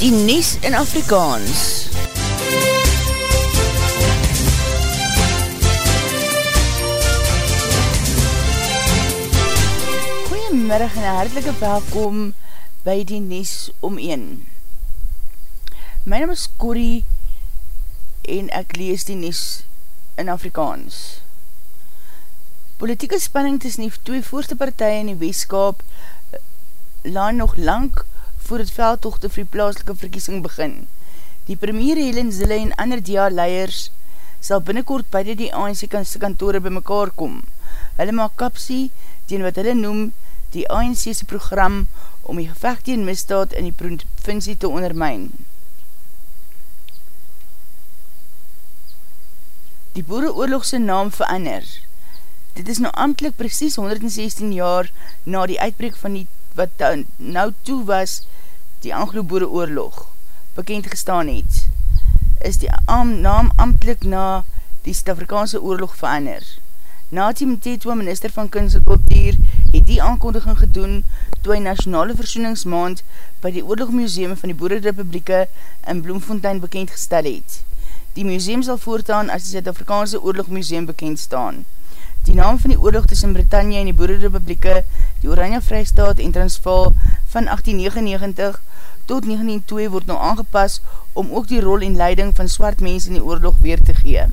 die Nies in Afrikaans. Goeiemiddag en hartelike welkom by die Nies om 1. My naam is Corrie en ek lees die Nies in Afrikaans. Politieke spanning tussen die twee voorste partij in die weeskap laan nog lang voor het veldtochte vir die plaaslike verkiesing begin. Die premier Helen Zille en ander DA-leiers sal binnenkort beide die ANC kantore by mekaar kom. Hulle maak kapsie teen wat hulle noem die ANC's program om die gevecht teen misdaad in die provincie te ondermijn. Die boereoorlogse naam verander. Dit is nou amtelijk precies 116 jaar na die uitbreek van die wat nou toe was die Anglo-Boere oorlog bekend gestaan het, is die naam amtlik na die Stafrikaanse oorlog verander. Nati Mtetwa, minister van kunst en kultuur, het die aankondiging gedoen toe hy nationale versoeningsmaand by die oorlogmuseum van die Boerenrepublieke in Bloemfontein bekend gestel het. Die museum sal voortaan as die Zuid-Afrikaanse oorlogmuseum bekend staan. Die naam van die oorlog tussen Britannia en die Boerenrepublieke, die Oranje Vrijstaat en Transvaal van 1899 tot 1902 word nou aangepas om ook die rol en leiding van swart mens in die oorlog weer te gee.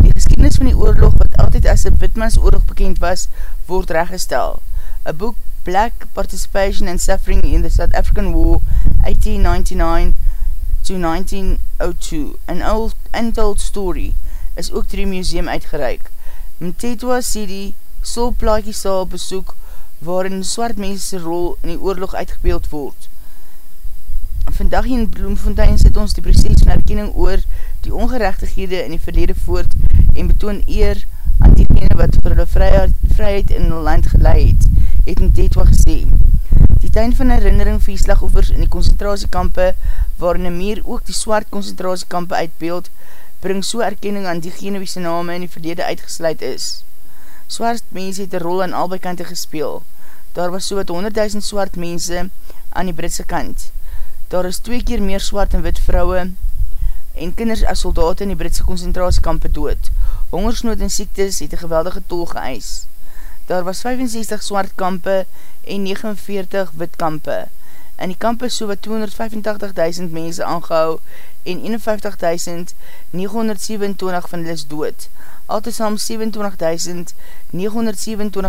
Die geschiedenis van die oorlog, wat altyd as die Witmans oorlog bekend was, word rechtgestel. A book Black Participation and Suffering in the South African War 1899 to 1902, an old untold story, is ook die museum uitgereik. Mtetwa sê die Sol Plaatje saal besoek waarin swart mense rol in die oorlog uitgebeeld word. Vandag in Bloemfontein sit ons die proces van herkening oor die ongerechtighede in die verlede voort en betoon eer aan diegene wat vir hulle vryheid, vryheid in hulle land geleid het, het in Tetwa gesê. Die tuin van herinnering vir die slagoffers in die concentratiekampe, waarin een meer ook die swart concentratiekampe uitbeeld, bring so erkenning aan diegene wie sy name in die verlede uitgesluit is. Swart mense het een rol aan albei kante gespeel. Daar was so wat 100.000 swart mense aan die Britse kant. Daar is twee keer meer swart en wit vrouwe en kinders as soldaten in die Britse concentratiekampe dood. Hongersnood en siektes het een geweldige tol geëis. Daar was 65 swart kampe en 49 wit kampe. In die kampe so wat 285.000 mense aangehou en 51.927 van hulle is dood. Altesam 27.927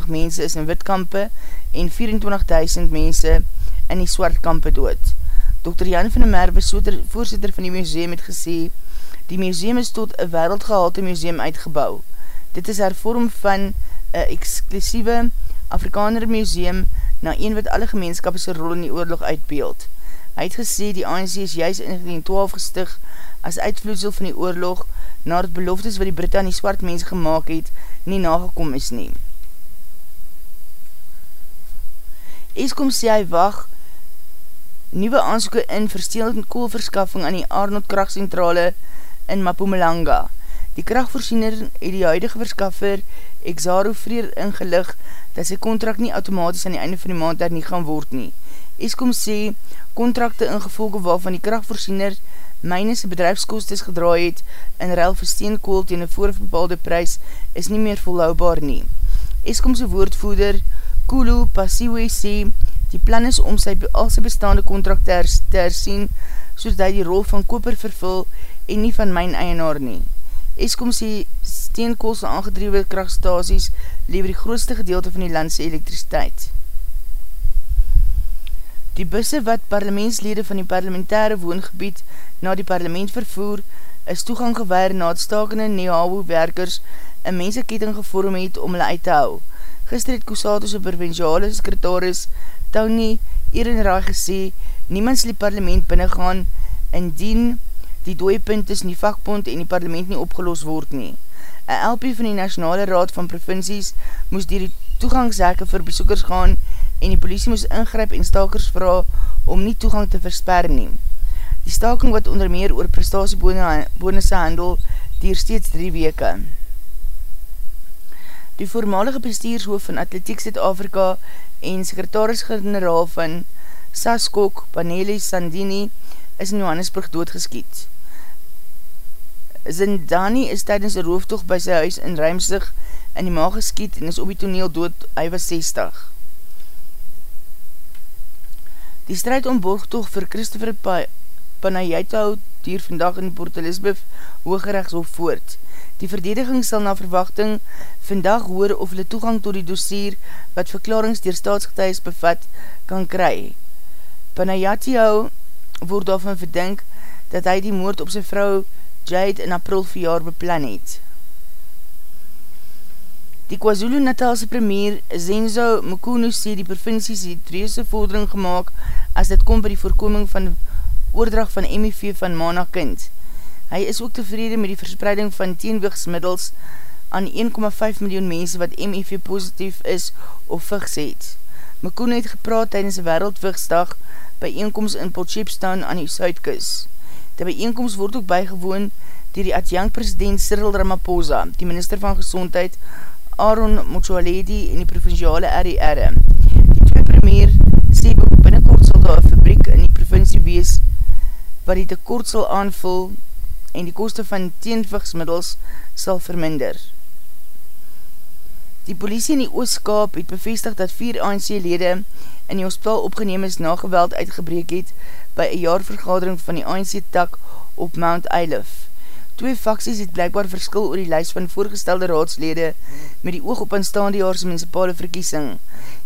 mense is in witkampe en 24.000 mense in die swartkampe dood. Dr. Jan van der Merwe, voorzitter van die museum, het gesê, die museum is tot een wereldgehalte museum uitgebouw. Dit is haar vorm van een exclusieve Afrikaner museum na een wat alle gemeenskapse rol in die oorlog uitbeeld. Hy het gesê die ANC is juist in 1912 gestig as uitvloedsel van die oorlog na het beloftes wat die Britte aan die swart mens gemaakt het nie nagekom is nie. Eskom sê hy wacht nieuwe aansoeken in verstelende koolverskaffing aan die Arnold krachtcentrale in Mapumalanga. Die krachtvoorziener het die huidige verskaffer Exaro vreer ingelig dat sy contract nie automatisch aan die einde van die maand daar nie gaan word nie. Eskom sê, contracte ingevolge waarvan die krachtvoorziener myne sy bedrijfskostes gedraai het in ruil vir steenkool tegen een voorbepaalde prijs is nie meer volhoubaar nie. Eskom sy woordvoeder Kulu Pasiwe sê, die plan is om sy, al sy bestaande contract te, her, te hersien, soos hy die rol van koper vervul en nie van myn eienaar nie. Eskom sê steenkoolse aangedrewe krachtstasies lever die grootste gedeelte van die landse elektrisiteit. Die busse wat parlementslede van die parlementaire woongebied na die parlement vervoer, is toegang gewaar na het stakende Nehawo-werkers een menseketting gevorm het om hulle uit te hou. Gister het Kusato's provinciale sekretaris Tony Ehrenraai gesê, niemand sal die parlement binnengaan indien die dooie punt tussen die vakbond en die parlement nie opgelos word nie. Een LP van die Nationale Raad van Provincies moes dier die toegangshekke vir besoekers gaan en die politie moes ingryp en stakers vraag om nie toegang te versper neem. Die staking wat onder meer oor prestatiebonusse handel dier steeds drie weke. Die voormalige bestuurshoof van Atletiek Zuid-Afrika en sekretaris-generaal van Saskok Paneli Sandini is in Johannesburg doodgeskiet. Zindani is tydens een rooftocht by sy huis in Rijmsig in die maag geskiet en is op die toneel dood, hy was 60. Die strijd om borgtocht vir Christopher pa Panayatau dier vandag in Port Elizabeth hooggerechtshof voort. Die verdediging sal na verwachting vandag hoor of hulle toegang tot die dossier wat verklarings dier staatsgetuies bevat kan kry. Panayatau word daarvan verdink dat hy die moord op sy vrou Jade in april verjaar beplan het. Die KwaZulu-Natalse premier Zenzo Mukunu sê die provincies het reese vordering gemaakt as dit kom by die voorkoming van oordrag van MIV van ma na kind. Hy is ook tevrede met die verspreiding van teenwigsmiddels aan 1,5 miljoen mense wat MIV positief is of vigs het. Mukunu het gepraat tydens die wereldvigsdag by eenkomst in Potchefstaan aan die Suidkus. Die bijeenkomst word ook bijgewoon dier die adjunct-president Cyril Ramaphosa, die minister van gezondheid Aaron Mochoaledi en die provinciale RER. Die twee premier sê binnenkort sal daar een fabriek in die provincie wees wat die tekort sal aanvul en die koste van teenvigsmiddels sal verminder. Die politie in die Oostkaap het bevestig dat vier ANC-lede in die hospitaal opgeneem is na geweld uitgebreek het by een jaarvergadering van die ANC-tak op Mount Eilif. Twee faksies het blijkbaar verskil oor die lijst van voorgestelde raadslede met die oog op aanstaande jaarse municipale verkiesing.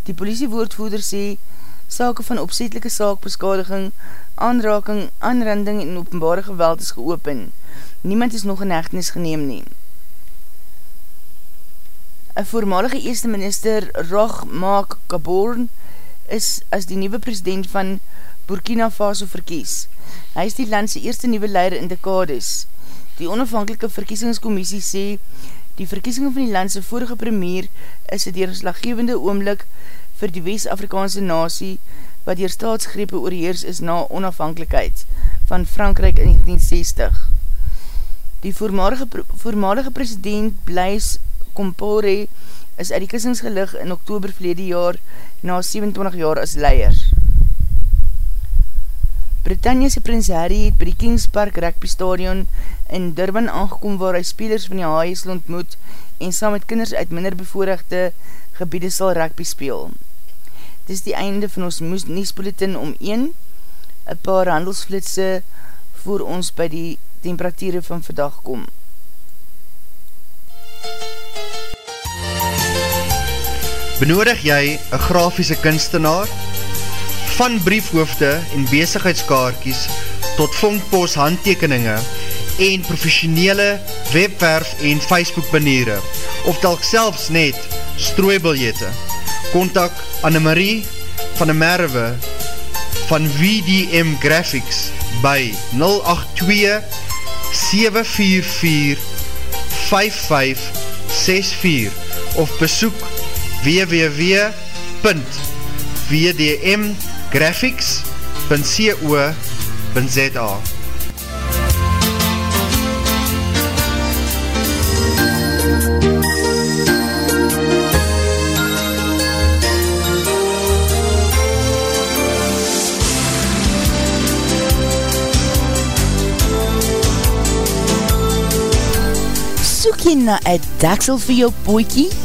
Die politiewoordvoerder sê, sake van opzetelike saakbeskadiging, aanraking, aanranding en openbare geweld is geopen. Niemand is nog in hechtenis geneem nie. Een voormalige eerste minister, Rach Maak Kaborn, is as die nieuwe president van Burkina Faso verkies. Hy is die landse eerste nieuwe leider in dekades. Die onafhankelike verkiesingscommissie sê, die verkiesing van die landse vorige premier is die deurslaggevende oomlik vir die West-Afrikaanse nasie wat dier staatsgrepe oorheers is na onafhankelijkheid van Frankrijk in 1960. Die voormalige, voormalige president Blaise Compaore is uit die kissingsgelig in oktober verlede jaar na 27 jaar as leier. Britanniese Prins Harry het by die Kings Park Rugby Stadion in Durban aangekom waar hy spelers van die Haaiesel ontmoet en saam met kinders uit minder bevoorrechte gebiede sal rugby speel. Dit is die einde van ons moes Niespolitin om 1, een paar handelsflitse voor ons by die temperatuur van vandag kom. Benodig jy een grafiese kunstenaar? van briefhoofde en bezigheidskaartjes tot vondpost handtekeninge en professionele webwerf en Facebook baniere of telk selfs net strooibiljette. Contact Annemarie van der Merwe van VDM Graphics by 082 744 5564 of besoek www.vdm.com graphics.co.za Soek jy na een daksel vir jou poekie?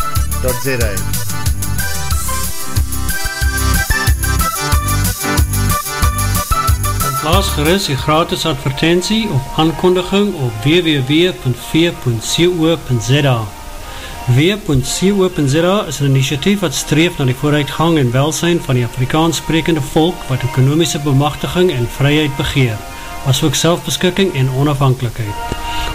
www.rsg.co.za Plaas gerust die gratis advertentie of aankondiging op www.v.co.za W.co.za is een initiatief wat streef na die vooruitgang en welsijn van die Afrikaans sprekende volk wat ekonomische bemachtiging en vryheid begeer, as ook selfbeskikking en onafhankelijkheid.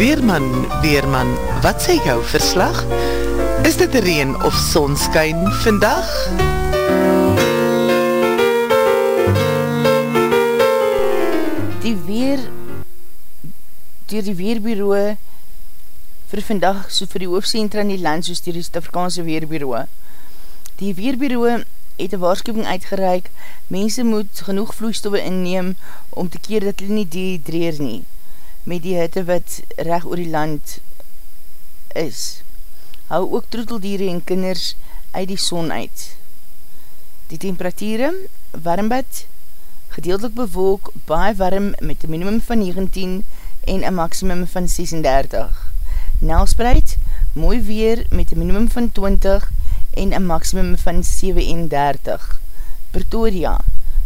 Weerman, Weerman, wat sê jou verslag? Is dit reen of sonskyn vandag? Die weer dier die weerbureau vir vandag so vir die hoofdcentra in die land soos die Afrikaanse weerbureau. Die weerbureau het een waarschuwing uitgereik, mense moet genoeg vloeistoffe inneem om te keer dat hulle nie dehydreer nie met die hitte wat recht oor die land is hou ook troeteldiere en kinders uit die son uit. Die temperatuur, warmbad, gedeeltelik bewolk, baie warm met een minimum van 19 en een maximum van 36. Nelspreid, mooi weer met een minimum van 20 en een maximum van 37. Pretoria,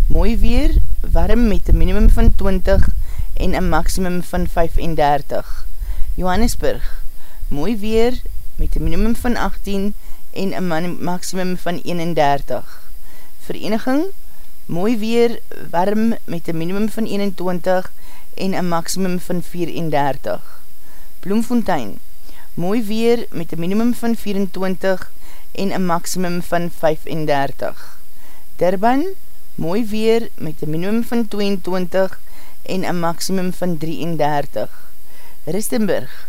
mooi weer, warm met een minimum van 20 en een maximum van 35. Johannesburg, mooi weer met een minimum van 18 en een maximum van 31. Vereniging, mooi weer, warm met een minimum van 21 en een maximum van 34. Bloemfontein, mooi weer met een minimum van 24 en een maximum van 35. Durban, mooi weer met een minimum van 22 en een maximum van 33. Ristenburg,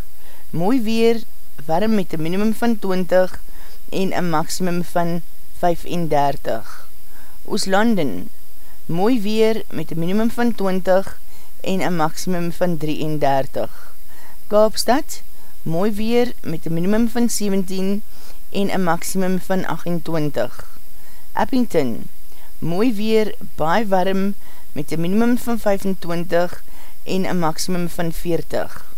mooi weer, warm met een minimum van 20 en een maximum van 35. Ooslanden, mooi weer met een minimum van 20 en een maximum van 33. Kaapstad, mooi weer met een minimum van 17 en een maximum van 28. Eppington, mooi weer, baie warm met een minimum van 25 en een maximum van 40.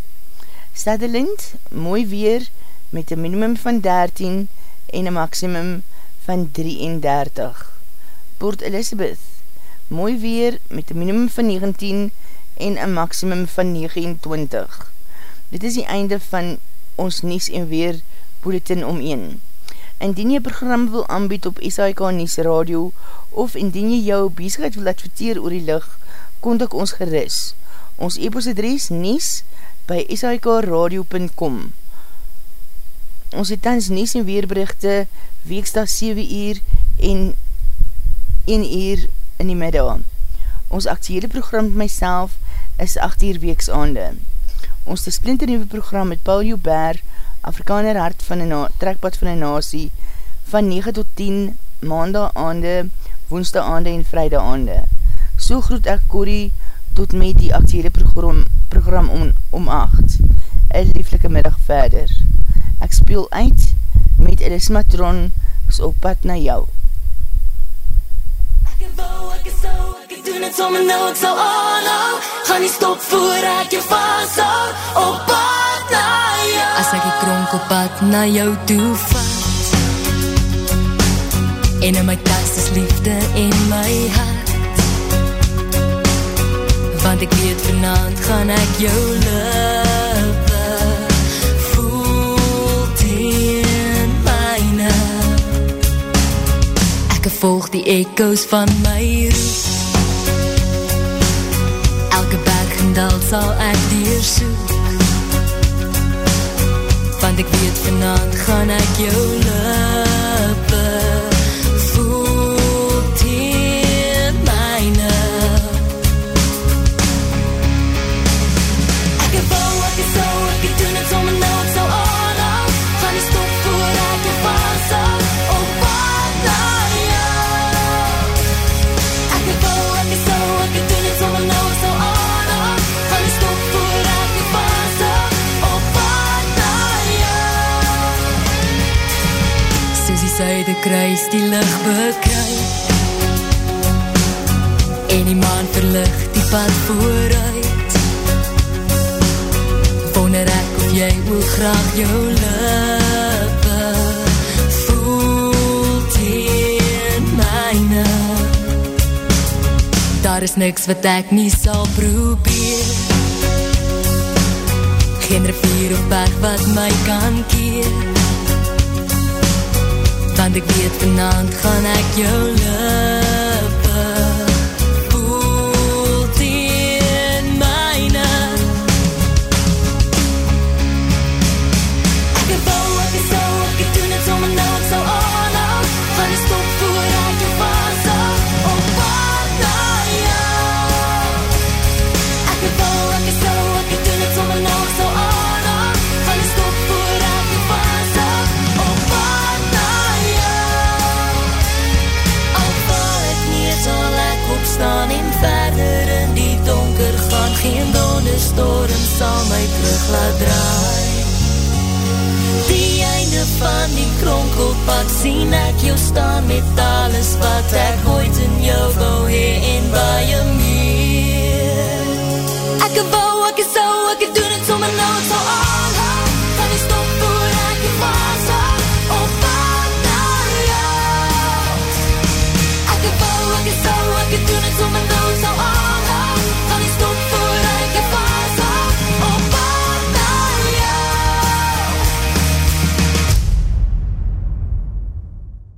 Sutherland, mooi weer met een minimum van 13 en een maximum van 33. Port Elizabeth, mooi weer met een minimum van 19 en een maximum van 29. Dit is die einde van ons Nies en Weer Bulletin om 1. Indien jy program wil aanbied op SAIK Nies Radio of indien jy jou bezigheid wil adverteer oor die licht, kontak ons geris. Ons e-post adres Nies by sikradio.com Ons het tans Nies en Weerberichte weeksta 7 uur en 1 uur in die middag. Ons actiele program met myself is 8 uur weeksaande. Ons te splinter nieuwe program met Paul Joubert, Afrikaner hart van een trekpad van een nasie, van 9 tot 10 maandag aande, woensdag aande en vrijdag aande. So groet ek Corrie tot met die actiele program, program om, om 8. Een lieflike middag verder. Ek speel uit met Elis Matron op pad na jou. Ek wou, ek is so, ek doen het sommer nou, ek sal aanhou Gaan nie stop voor ek jou vasthou Op pad na jou As ek die kronk op pad na jou toe vat. En in my tas is liefde in my hart. Want ek weet vanavond gaan ek jou lippe Ek volg die echo's van my roep. Dal sal ek dier soek Want ek weet vanavond gaan ek jou lippe suide kruis die licht bekruid En die maan verlicht die pad vooruit. Wonder ek of jy ook graag jou lippe Voel teen myne. Daar is niks wat ek nie sal probeer. Geen rivier of berg wat my kan keer Want ek weet vanavond gaan ek jou lippe gaan Geen donderstorm sal my terug laat draai. Die einde van die kronkelpad sien ek jou staan met alles wat ek ooit in jou wou hee en baie meer. Ek wou